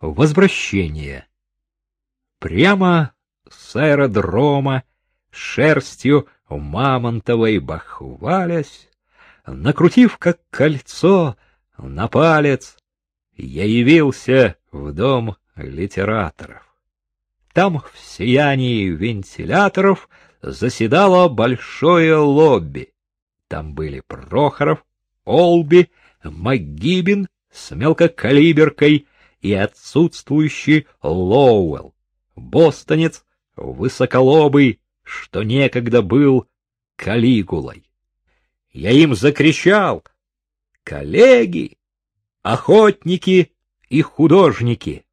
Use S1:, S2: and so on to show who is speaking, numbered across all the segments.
S1: Возвращение. Прямо с аэродрома, шерстью мамонтовой бахвалясь, накрутив как кольцо на палец, я явился в дом литераторов. Там в сиянии вентиляторов заседало большое лобби. Там были Прохоров, Олби, МакГибин с мелкокалиберкой и отсутствующий Лоуэлл, бостонец, высоколобый, что некогда был Калигулой. Я им закричал «Коллеги, охотники и художники,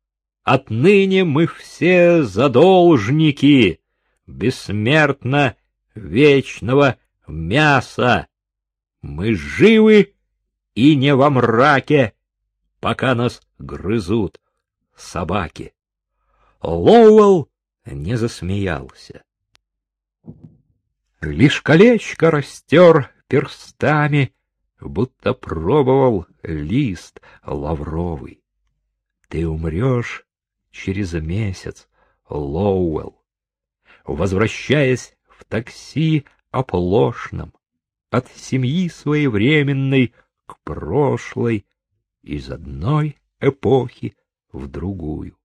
S1: отныне мы все задолжники бессмертно вечного мяса. Мы живы и не во мраке, пока нас грызут собаки. Лоуэлл не засмеялся. Лишь колечко растер перстами, будто пробовал лист лавровый. Ты умрешь через месяц, Лоуэлл. Возвращаясь в такси оплошном, от семьи своевременной к прошлой, из одной эпохи в другую.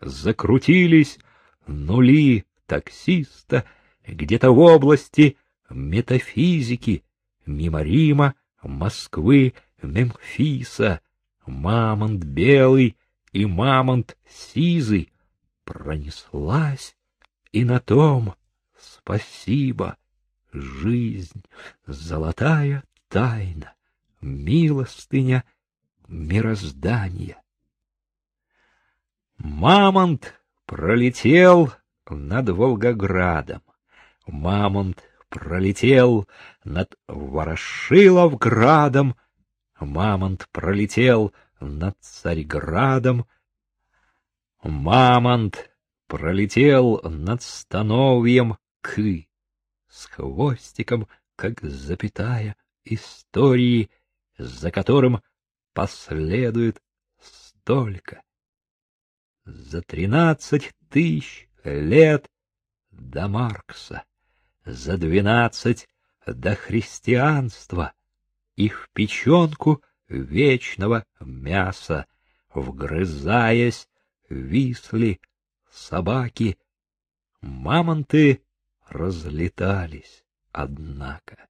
S1: Закрутились нули таксиста где-то в области метафизики, мимо Рима, Москвы, Мемфиса, мамонт белый и мамонт сизый пронеслась, и на том спасибо, жизнь, золотая тайна, милостыня мироздания. Мамонт пролетел над Волгоградом. Мамонт пролетел над Ворошиловградом. Мамонт пролетел над Царьградом. Мамонт пролетел над становьем Кы с хвостиком, как запятая истории, за которым последует столько. За тринадцать тысяч лет до Маркса, за двенадцать до христианства и в печенку вечного мяса, вгрызаясь, висли собаки. Мамонты разлетались, однако.